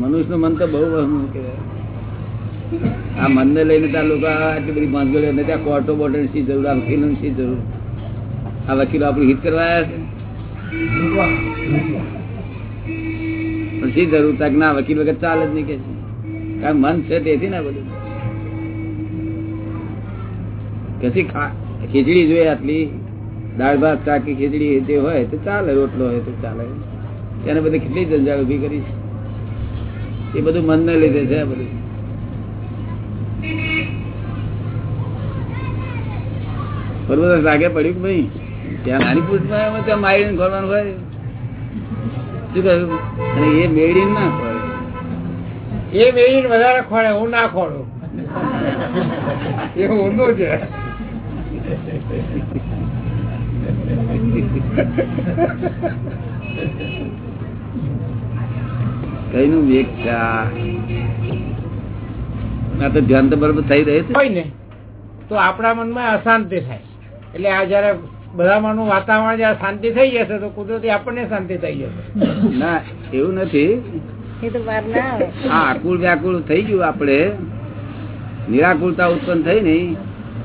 મનુષ્ય મન તો બહુ વહમું કહેવાય આ મનને લઈને ત્યાં લોકો આટલી બધી ભાંગોળે અને ત્યાં કોર્ટો બોર્ડર શી જરૂર, આ વકીલો શી જરૂર. આ વકીલો આપણું હિત કરવા આવ્યા છે. શી જરૂર તક ના, વકીલ વગર ચાલે જ નહીં કે છે કારણ મન છે તેથી ના બધું. કશી ખીચડી જોઈએ આટલી? દાળ ભાત, શાક ખીચડી જે હોય તો ચાલે, રોટલો હોય તો ચાલે. તેને બધી કેટલી જંજાળ ઊભી કરી છે. એ બધું મનને લીધે છે લાગે પડ્યું કે ભાઈ ત્યાં નાની પૂછમાં ત્યાં મારીને ખોલવાનું હોય? શું કહ્યું? અને એ મેળીને ના ખોળે એ મેળીને વધારે ખોળે હું ના ખોળું એ ઊંધું છે. કઈ નું વેગ છે આ તો ધ્યાન તો બરોબર થઈ રહ્યું છે. હોય ને તો આપણા મનમાં અશાંતિ થાય. એટલે આ જયારે બધામાંનું વાતાવરણ જયારે શાંતિ થઈ જશે તો કુદરતી આપણને શાંતિ થઈ જશે. ના એવું નથી. આકુળ વ્યાકુળ થઈ ગયું આપણે. નિરાકુળતા ઉત્પન્ન થઈ નઈ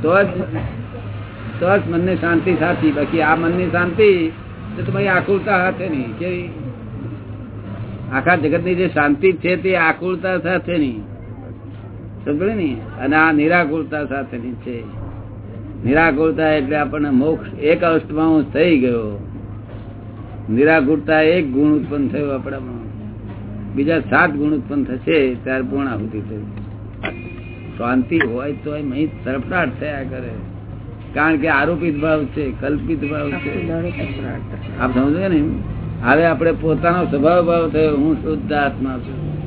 તો જ તો જ મનની શાંતિ સાચી. બાકી આ મનની શાંતિ તો તમારી આકુળતા હશે નહીં. કેવી? આખા જગતની જે શાંતિ છે તે આકુળતા સાથે નહીં સમજે ને? અને આ નિરાકુળતા સાથેની છે. નિરાકુળતા એટલે આપણને મોક્ષ એક અષ્ટમાં થઈ ગયો. નિરાકુળતા એક ગુણ ઉત્પન્ન થયો આપણામાં. બીજા સાત ગુણ ઉત્પન્ન થશે ત્યારે પૂર્ણાહુતિ થયું શાંતિ હોય તો તરફડાટ થયા કરે. કારણ કે આરોપિત ભાવ છે કલ્પિત ભાવ છે. આપ સમજો ને? હવે આપણે પોતાનો સ્વભાવ ભાવ થયો. હું શુદ્ધ આત્મા છું.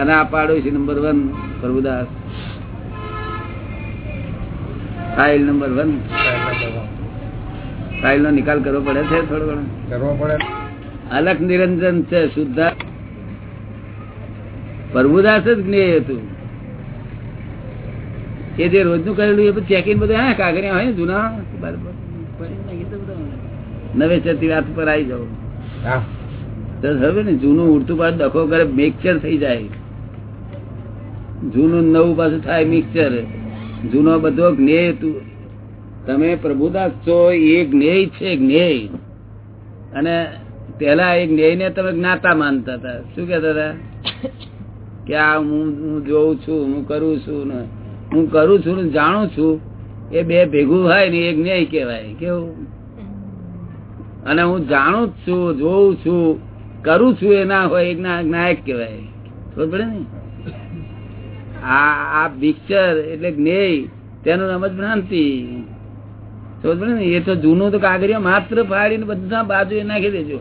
અને આ પાડોશી number one Prabhudas. File number one file નો નિકાલ કરવો પડે છે થોડો ઘણો? કરવો પડે. અલગ નિરંજન છે શુદ્ધા પ્રભુદાસ જ જ્ઞેય હતું. એ જે રોજનું કરેલું એ બધું ચેકિંગ બધું કાગળિયા હોય ને જૂના? બરાબર. નવેસરથી વાત પર આવી જાવ તો હવે ને જૂનું ઉડતું પાછું ડખો કરે મિક્સર થઈ જાય. જૂનું નવું પાછું થાય મિક્સર જૂનો બધો જ્ઞેય તમે પ્રભુદાસ છો એ જ્ઞેય છે જ્ઞેય. અને પેલા એ જ્ઞેય ને તમે જ્ઞાતા માનતા હતા. શું કેતા હતા? કે આ હું હું જોઉં છું હું કરું છું ને હું કરું છું ને જાણું છું. એ બે ભેગું હોય ને એ જ્ઞેય કહેવાય. કેવું? અને હું જાણું જ છું, જોઉં છું, કરું છું એ ના હોય નાયક કહેવાય. ખબર પડે ને? આ આ પિક્ચર એટલે જ્ઞેય, તેનું નામ જ ભ્રાંતિ. ખબર પડે ને? એ તો જૂનું તો કાગરિયા માત્ર ફાડીને બધા બાજુ નાખી દેજો.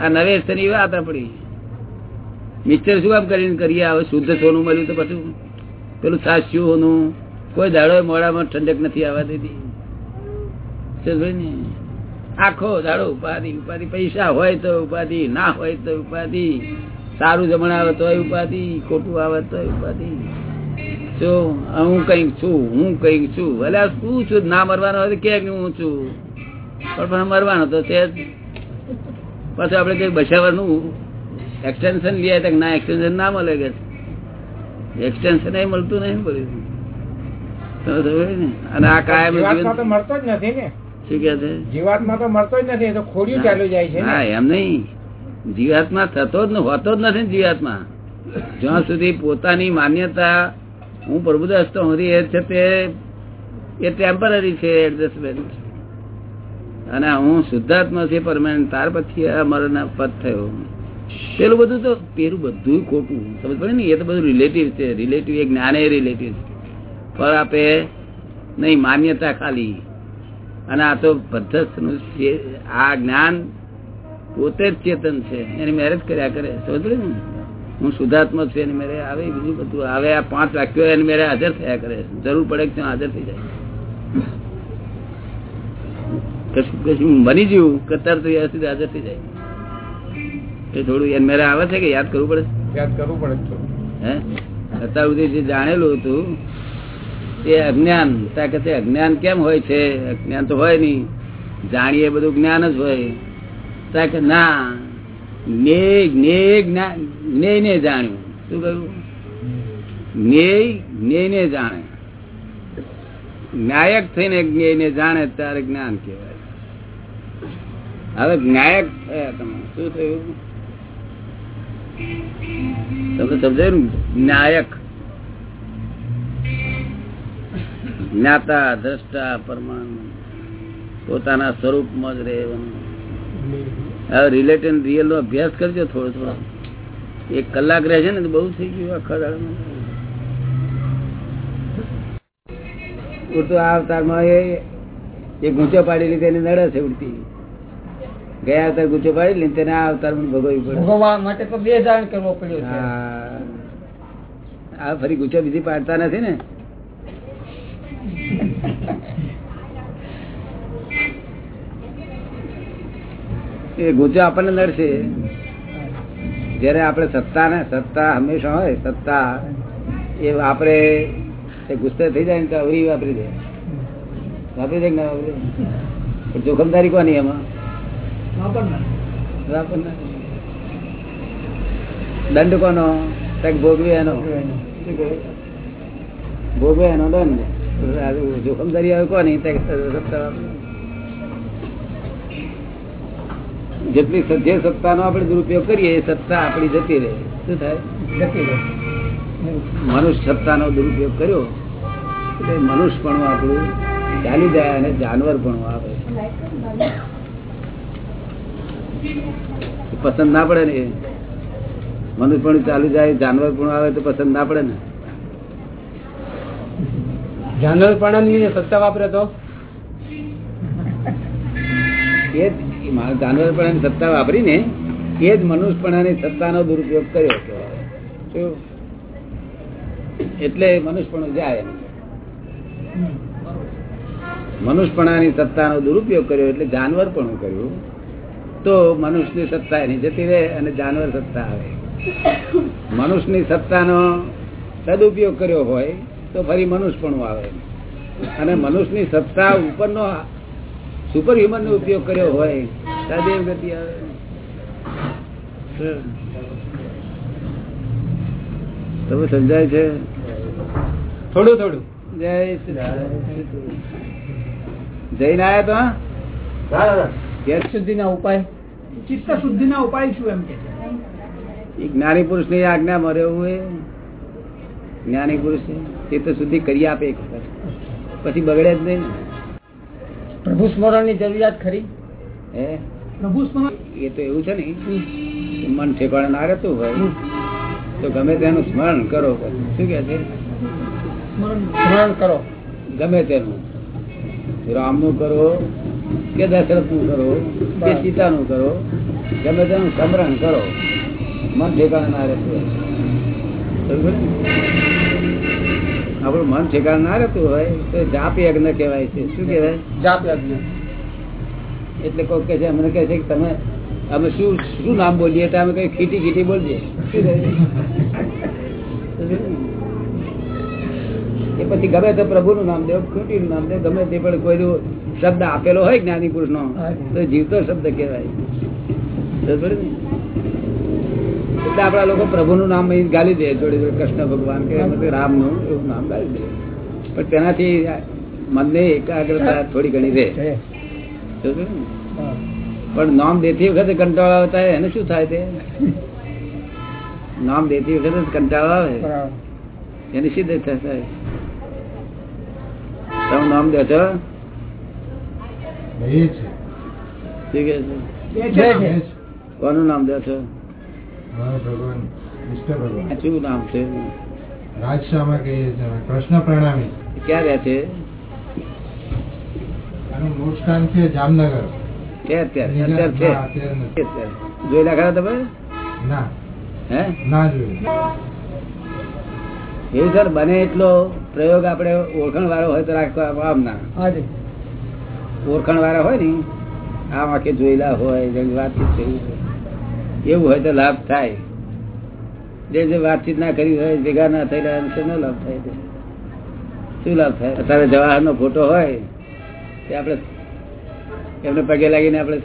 આ નવેસરની વાત આપડી. મિક્સર શું આમ કરીને કરીએ? હવે શુદ્ધ સોનું મળ્યું તો પછી પેલું સાસ્યું હોનું. કોઈ દાડો મોડામાં ઠંડક નથી આવવા સમજ ને? આખો દાડો ઉપાધિ ઉપાધિ. પૈસા હોય તો ઉપાધિ ના હોય તો ઉપાધિ. સારું જમણ આવે તો ઉપાધિ ખોટું આવે તો ઉપાધિ. જો હું કંઈક છું હું કંઈક છું. એટલે શું છું ના મરવાનો હોય કે હું છું? પણ મરવાનો તો છે પછી આપડે કઈ બસાવવાનું એક્સટેન્શન લઈએ તો ના એક્સટેન્શન ના મળે કે? એક્સટેન્શન એ મળતું નહીં બોલ્યું? અને આ કાયમ મળતો જ નથી ને. શું કે છે? જીવાત્મા તો મળતો જ નથી તો ખોડિયું ચાલુ જાય છે હા એમ નહીં. જીવાત્મા થતો જ હોતો જ નથી જીવાત્મા. જ્યાં સુધી પોતાની માન્યતા હું પ્રભુદાસ તો એ છે તે એ ટેમ્પરરી છે એડજસ્ટમેન્ટ અને હું શુદ્ધાત્મા છે પરમાનન્ટ ત્યાર પછી આ મરણ પદ થયો. પેલું બધું તો પેલું બધું ખોટું. સમજ પડે ને? એ તો બધું રિલેટિવ છે. રિલેટિવ એ જ્ઞાન એ રિલેટિવ છે. પણ આપે નહીં માન્યતા ખાલી. અને આ તો પદ્ધતિનું છે આ જ્ઞાન પોતે જ ચેતન છે. એની મેરેજ કર્યા કરે. સમજ ને? હું શુદ્ધાત્મક છું એની મેરે આવે બીજું બધું. આવે આ પાંચ વાક્યો એની મેરે હાજર થયા કરે. જરૂર પડે કે ત્યાં હાજર થઈ જાય. કશું કશું બની ગયું કે તરત સુધી હાજર થઈ જાય. એ થોડું એની મેરે આવે છે કે યાદ કરવું પડે? યાદ કરવું પડે હે? અત્યાર સુધી જે જાણેલું હતું એ અજ્ઞાન. છે, અજ્ઞાન કેમ હોય છે? અજ્ઞાન તો હોય નહીં. જાણીએ બધું જ્ઞાન જ હોય. કે ના જ્ઞેય જ્ઞેય જ્ઞેય જાણે. જ્ઞાયક થઈને જ્ઞેયને જાણે ત્યારે જ્ઞાન કહેવાય. હવે જ્ઞાયક શું થયું? તમને સમજાયું નાયક જ્ઞાતા દ્રષ્ટા પરમાણુ. પોતાના સ્વરૂપમાં જ રહેવાનું. હવે રિયલ નો અભ્યાસ કરજો થોડો થોડો. એક કલાક રહે છે ને બહુ થઈ ગયું આખા દાડામાં. ઉડતો આ અવતારમાં એ ગુંચો પાડી લીધે એને નડે છે ઉડતી. ગયા અવતાર ગુંચો પાડી લીધે તેને આ અવતાર ભોગવવી પડે. ભોગવવા માટે તો બે ધારણ કરવો પડ્યો હા. આ ફરી ગુંચો બીજી પાડતા નથી ને? એ ગુંચો આપણને નડશે. જયારે આપણે સત્તા ને સત્તા હંમેશા હોય, સત્તા એ આપણે ગુસ્સે થઈ જાય ને તો અવરી વાપરી દે. વાપરી દે ના વાપરી જોખમદારી કોની એમાં? દંડ કોનો? ભોગવે એનો? ભોગવે એનો દંડ. જોખમદારી આવે કોની? સત્તા વાપરે. જેટલી જે સત્તાનો આપણે દુરુપયોગ કરીએ એ સત્તા આપણી જતી રહે. શું થાય? જતી રહે. મનુષ્ય સત્તાનો દુરુપયોગ કર્યો એટલે મનુષ્યપણું આપણું ચાલી જાય અને જાનવરપણું આવે. પસંદ ના પડે ને મનુષ્ય પણ ચાલી જાય જાનવર પણ આવે તો પસંદ ના પડે ને. જાનવર પણ સત્તા વાપરે તો? એ જાનવરપણાની સત્તા વાપરીને એ જ મનુષ્યપણાની સત્તાનો દુરુપયોગ કર્યો કહેવાય. એટલે મનુષ્યપણું જાય મનુષ્યપણાની સત્તાનો દુરુપયોગ કર્યો એટલે જાનવરપણું કર્યું, તો મનુષ્યની સત્તા એની જતી રહે અને જાનવર સત્તા આવે. મનુષ્યની સત્તાનો સદુપયોગ કર્યો હોય તો ફરી મનુષ્યપણું આવે. અને મનુષ્યની સત્તા ઉપરનો સુપર હ્યુમન નો ઉપયોગ કર્યો હોય સદેવ ગતિ આવે. તમે સમજાય છે? થોડું થોડું. જય જઈને આયા તો. શુદ્ધિના ઉપાય? ચિત્ત શુદ્ધિ ના ઉપાય શું એમ કે જ્ઞાની પુરુષની આજ્ઞા મરે એવું એ જ્ઞાની પુરુષ ચિત્ત શુદ્ધિ કરી આપે એક વખત. પછી બગડે જ નહીં. ને પ્રભુ સ્મરણની જરૂરિયાત ખરી? હે? પ્રભુ સ્મરણ એ તો એવું છે ને મન ઠેકાણે ના રહેતું હોય તો ગમે તેનું સ્મરણ કરો. શું કે છે? સ્મરણ સ્મરણ કરો. ગમે તેનું. રામનું કરો કે દશરથનું કરો કે સીતાનું કરો ગમે તેનું સ્મરણ કરો મન ઠેકાણે ના રહેતું હોય. ને? આપણું મન ઠેકાણે ના રહેતું હોય તો જાપ યજ્ઞ કહેવાય છે. શું કહેવાય? જાપ યજ્ઞ. એટલે કોઈ કહે છે અમને કહે છે કે તમે અમે શું શું નામ બોલીએ તો અમે કઈ ખીટી ખીટી બોલીએ. એ પછી ગમે તે પ્રભુનું નામ દેવ ખોટીનું નામ દેવ ગમે તે પણ કોઈ શબ્દ આપેલો હોય જ્ઞાની પુરુષ નો તો જીવતો શબ્દ કહેવાય. ને? એટલે આપણા લોકો પ્રભુનું નામ ગાલી દે જોડે જોડે કૃષ્ણ ભગવાન કે એમ રામનું એવું નામ ગાલી દે. પણ તેનાથી મનને એકાગ્રતા થોડી ઘણી રહે. પણ નામ દેતી વખતે કંટાળો આવતા એને શું થાય તે? નામ દેતી વખતે જ કંટાળો આવે. એને શી થાય. તમે નામ દે છો. કોનું નામ દે છો ભગવાન કૃષ્ણ ભગવાન. શું નામ છે? રાજશામાં કહીએ છીએ કૃષ્ણ પ્રણામી. ક્યાં રહે છે? આનું મૂળ સ્થાન છે જામનગર. છે અત્યારે અત્યારે છે? ના, અત્યારે નથી. અત્યારે. જોયેલા ખરા તમે? ના. હે? ના જોયું. એ સર બને એટલો પ્રયોગ આપણે ઓળખણ વાળો હોય તો રાખવા આમ ના. હાજી. ઓળખણ વાળા હોય ને આ વાંકે જોયેલા હોય જેની વાતચીત કરી હોય એવું હોય તો લાભ થાય. જે જે વાતચીત ના કરી હોય ભેગા ના થયેલા એને શેનો લાભ થાય શું લાભ થાય? અત્યારે જવાહર નો ફોટો હોય તે આપણે એમને પગે લાગીને આપણે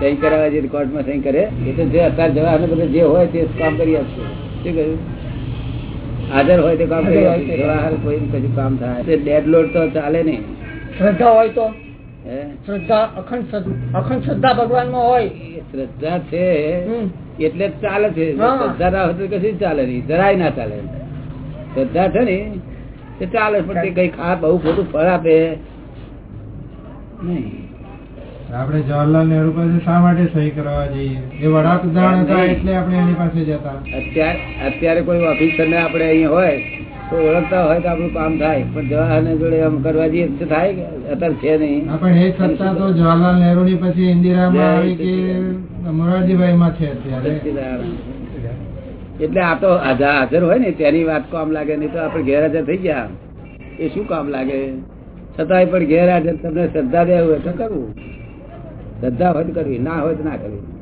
સહી કરાવે જે કોર્ટમાં સહી કરે. એ તો જે અત્યારે જવાહર બધું જે હોય તે કામ કરી આપશે. શું કહ્યું? હાજર હોય તે કામ કરી આપશે. જવાહર કોઈ કશું કામ થાય. ડેડ લોડ તો ચાલે નહીં. શ્રદ્ધા હોય તો. શ્રદ્ધા અખંડ અખંડ શ્રદ્ધા ભગવાનમાં હોય. શ્રદ્ધા છે એટલે ચાલે છે. શ્રદ્ધા ના હોય તો કશું ચાલે નહીં. જરાય ના ચાલે. શ્રદ્ધા છે ને તે ચાલે પણ તે કઈ ખા બહુ ખોટું ફળ આપે. નહીં. આપણે જવાહરલાલ નહેરુ પાસે શા માટે સહી કરવા જઈએ? એ વડાપ્રધાન હતા એટલે આપણે એની પાસે જતા. અત્યારે અત્યારે કોઈ ઓફિસર ને આપણે અહીંયા હોય તો ઓળખતા હોય તો આપણું કામ થાય. પણ જવાહરલાલ જોડે આમ કરવા જઈએ તો થાય કે? અત્યારે છે નહીં. પણ એ સત્તા તો જવાહરલાલ નહેરુ ની પછી ઇન્દિરામાં આવી કે મોરારજીભાઈ માં છે અત્યારે. એટલે આ તો હાજર હાજર હોય ને તેની વાત કામ લાગે નહીં તો આપણે ગેરહાજર થઈ ગયા. એ શું કામ લાગે? છતાંય પણ ગેરહાજર તમને શ્રદ્ધા દેવું હોય તો કરવું. શ્રદ્ધા હોય તો કરવી ના હોય તો ના કરવી.